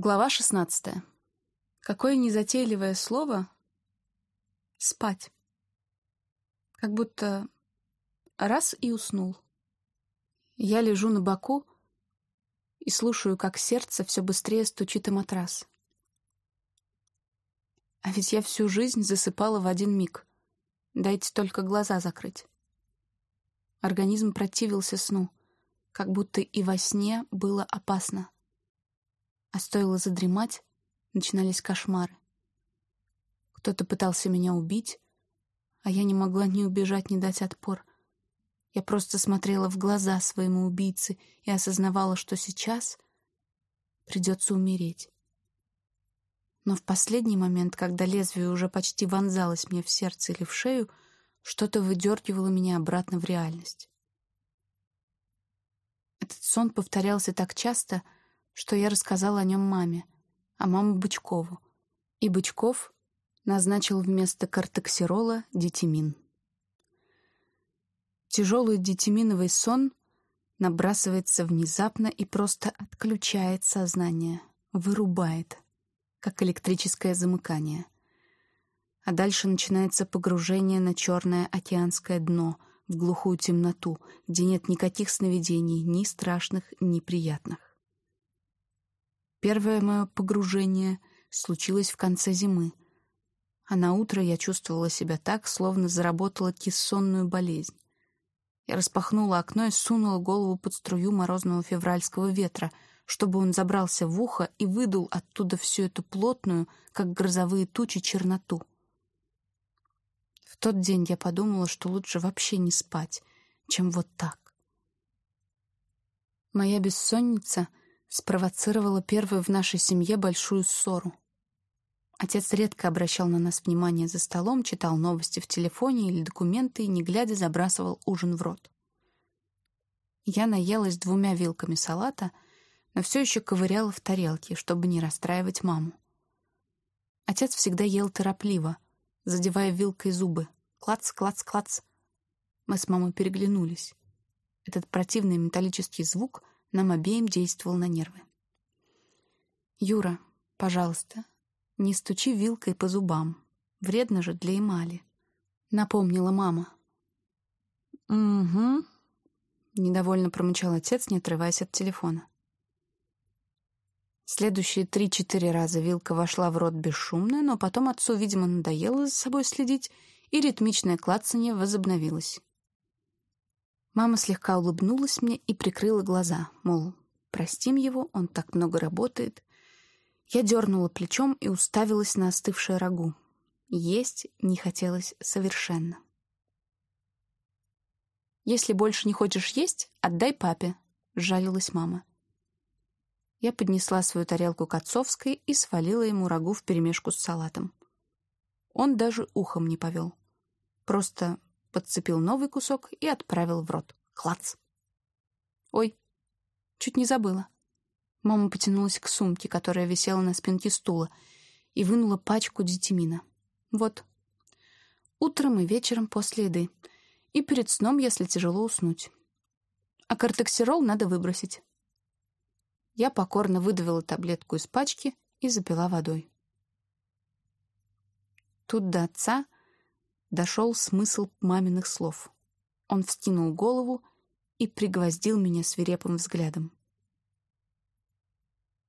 Глава 16. Какое незатейливое слово «спать». Как будто раз и уснул. Я лежу на боку и слушаю, как сердце все быстрее стучит о матрас. А ведь я всю жизнь засыпала в один миг. Дайте только глаза закрыть. Организм противился сну, как будто и во сне было опасно. А стоило задремать, начинались кошмары. Кто-то пытался меня убить, а я не могла ни убежать, ни дать отпор. Я просто смотрела в глаза своему убийце и осознавала, что сейчас придется умереть. Но в последний момент, когда лезвие уже почти вонзалось мне в сердце или в шею, что-то выдергивало меня обратно в реальность. Этот сон повторялся так часто — что я рассказала о нем маме, а маму Бычкову. И Бычков назначил вместо кортексирола детимин. Тяжелый детиминовый сон набрасывается внезапно и просто отключает сознание, вырубает, как электрическое замыкание. А дальше начинается погружение на черное океанское дно, в глухую темноту, где нет никаких сновидений, ни страшных, ни приятных. Первое мое погружение случилось в конце зимы, а на утро я чувствовала себя так, словно заработала кессонную болезнь. Я распахнула окно и сунула голову под струю морозного февральского ветра, чтобы он забрался в ухо и выдул оттуда всю эту плотную, как грозовые тучи, черноту. В тот день я подумала, что лучше вообще не спать, чем вот так. Моя бессонница — спровоцировала первую в нашей семье большую ссору. Отец редко обращал на нас внимание за столом, читал новости в телефоне или документы и, не глядя, забрасывал ужин в рот. Я наелась двумя вилками салата, но все еще ковыряла в тарелке, чтобы не расстраивать маму. Отец всегда ел торопливо, задевая вилкой зубы. Клац, клац, клац. Мы с мамой переглянулись. Этот противный металлический звук — нам обеим действовал на нервы. «Юра, пожалуйста, не стучи вилкой по зубам. Вредно же для эмали», — напомнила мама. «Угу», — недовольно промычал отец, не отрываясь от телефона. Следующие три-четыре раза вилка вошла в рот бесшумно, но потом отцу, видимо, надоело за собой следить, и ритмичное клацанье возобновилось. Мама слегка улыбнулась мне и прикрыла глаза, мол, простим его, он так много работает. Я дернула плечом и уставилась на остывшее рагу. Есть не хотелось совершенно. «Если больше не хочешь есть, отдай папе», — жалилась мама. Я поднесла свою тарелку к отцовской и свалила ему рагу вперемешку с салатом. Он даже ухом не повел. Просто подцепил новый кусок и отправил в рот. Клац. Ой, чуть не забыла. Мама потянулась к сумке, которая висела на спинке стула, и вынула пачку детимина. Вот. Утром и вечером после еды. И перед сном, если тяжело уснуть. А кортексирол надо выбросить. Я покорно выдавила таблетку из пачки и запила водой. Тут до отца — дошел смысл маминых слов. Он вскинул голову и пригвоздил меня свирепым взглядом.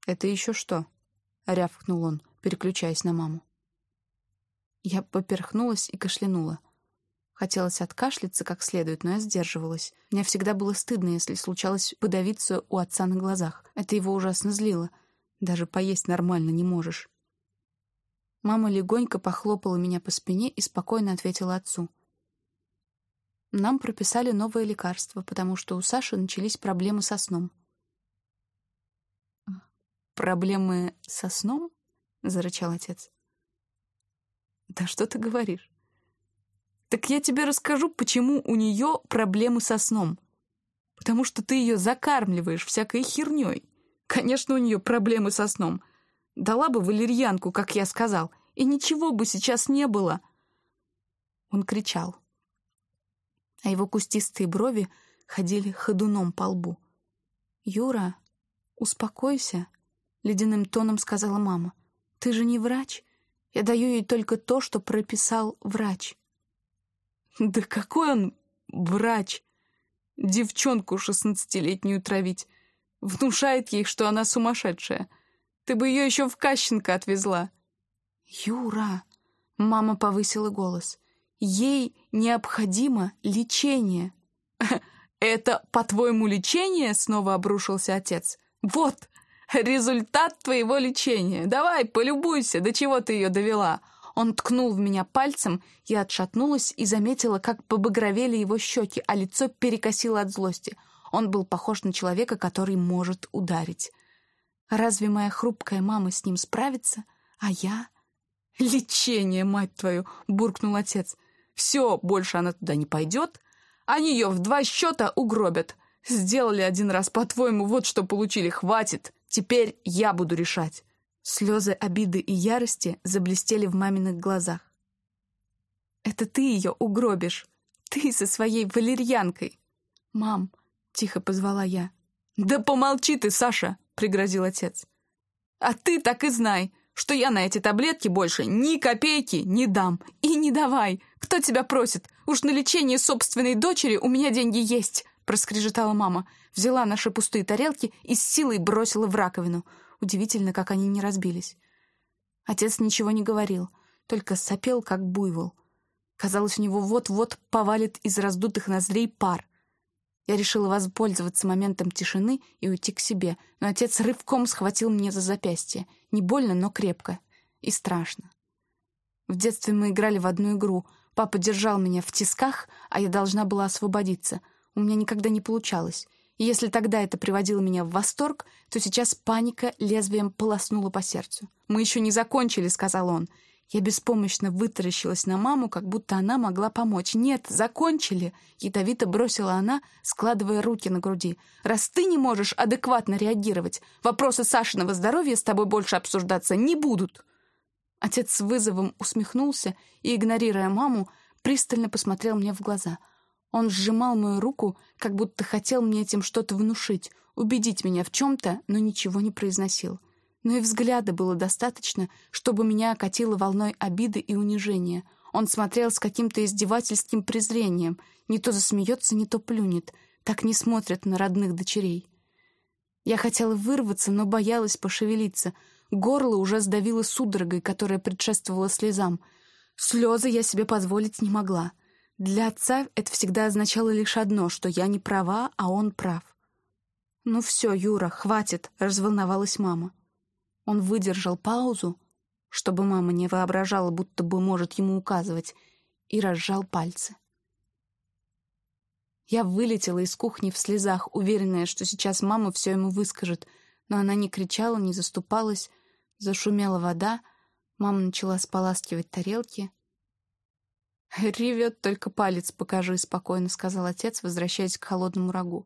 «Это еще что?» — рявкнул он, переключаясь на маму. Я поперхнулась и кашлянула. Хотелось откашляться как следует, но я сдерживалась. Мне всегда было стыдно, если случалось подавиться у отца на глазах. Это его ужасно злило. Даже поесть нормально не можешь. Мама легонько похлопала меня по спине и спокойно ответила отцу. Нам прописали новое лекарство, потому что у Саши начались проблемы со сном. «Проблемы со сном?» — зарычал отец. «Да что ты говоришь?» «Так я тебе расскажу, почему у нее проблемы со сном. Потому что ты ее закармливаешь всякой херней. Конечно, у нее проблемы со сном. Дала бы валерьянку, как я сказал, и ничего бы сейчас не было. Он кричал, а его кустистые брови ходили ходуном по лбу. «Юра, успокойся. — ледяным тоном сказала мама. «Ты же не врач. Я даю ей только то, что прописал врач». «Да какой он врач? Девчонку шестнадцатилетнюю травить. Внушает ей, что она сумасшедшая. Ты бы ее еще в Кащенко отвезла». «Юра!» — мама повысила голос. «Ей необходимо лечение». «Это, по-твоему, лечение?» — снова обрушился отец. «Вот, результат твоего лечения. Давай, полюбуйся, до чего ты ее довела». Он ткнул в меня пальцем, я отшатнулась и заметила, как побагровели его щеки, а лицо перекосило от злости. Он был похож на человека, который может ударить. Разве моя хрупкая мама с ним справится? А я... «Лечение, мать твою!» — буркнул отец. «Все, больше она туда не пойдет. Они ее в два счета угробят. Сделали один раз, по-твоему, вот что получили, хватит. Теперь я буду решать». Слезы обиды и ярости заблестели в маминых глазах. «Это ты ее угробишь. Ты со своей валерьянкой!» «Мам!» — тихо позвала я. «Да помолчи ты, Саша!» — пригрозил отец. «А ты так и знай, что я на эти таблетки больше ни копейки не дам. И не давай! Кто тебя просит? Уж на лечение собственной дочери у меня деньги есть!» — проскрежетала мама. Взяла наши пустые тарелки и с силой бросила в раковину — Удивительно, как они не разбились. Отец ничего не говорил, только сопел, как буйвол. Казалось, у него вот-вот повалит из раздутых ноздрей пар. Я решила воспользоваться моментом тишины и уйти к себе, но отец рывком схватил меня за запястье. Не больно, но крепко. И страшно. В детстве мы играли в одну игру. Папа держал меня в тисках, а я должна была освободиться. У меня никогда не получалось. И если тогда это приводило меня в восторг, то сейчас паника лезвием полоснула по сердцу. «Мы еще не закончили», — сказал он. Я беспомощно вытаращилась на маму, как будто она могла помочь. «Нет, закончили!» — ядовито бросила она, складывая руки на груди. «Раз ты не можешь адекватно реагировать, вопросы Сашиного здоровья с тобой больше обсуждаться не будут!» Отец с вызовом усмехнулся и, игнорируя маму, пристально посмотрел мне в глаза — он сжимал мою руку, как будто хотел мне этим что-то внушить, убедить меня в чем-то, но ничего не произносил. Но и взгляда было достаточно, чтобы меня окатило волной обиды и унижения. Он смотрел с каким-то издевательским презрением. Не то засмеется, не то плюнет. Так не смотрят на родных дочерей. Я хотела вырваться, но боялась пошевелиться. Горло уже сдавило судорогой, которая предшествовала слезам. Слезы я себе позволить не могла. Для отца это всегда означало лишь одно, что я не права, а он прав. «Ну все, Юра, хватит», — разволновалась мама. Он выдержал паузу, чтобы мама не воображала, будто бы может ему указывать, и разжал пальцы. Я вылетела из кухни в слезах, уверенная, что сейчас мама все ему выскажет, но она не кричала, не заступалась, зашумела вода, мама начала споласкивать тарелки — «Ревет, только палец покажи», — спокойно сказал отец, возвращаясь к холодному рагу.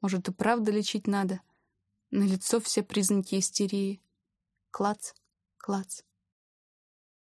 «Может, и правда лечить надо? На лицо все признаки истерии. Клац, клац».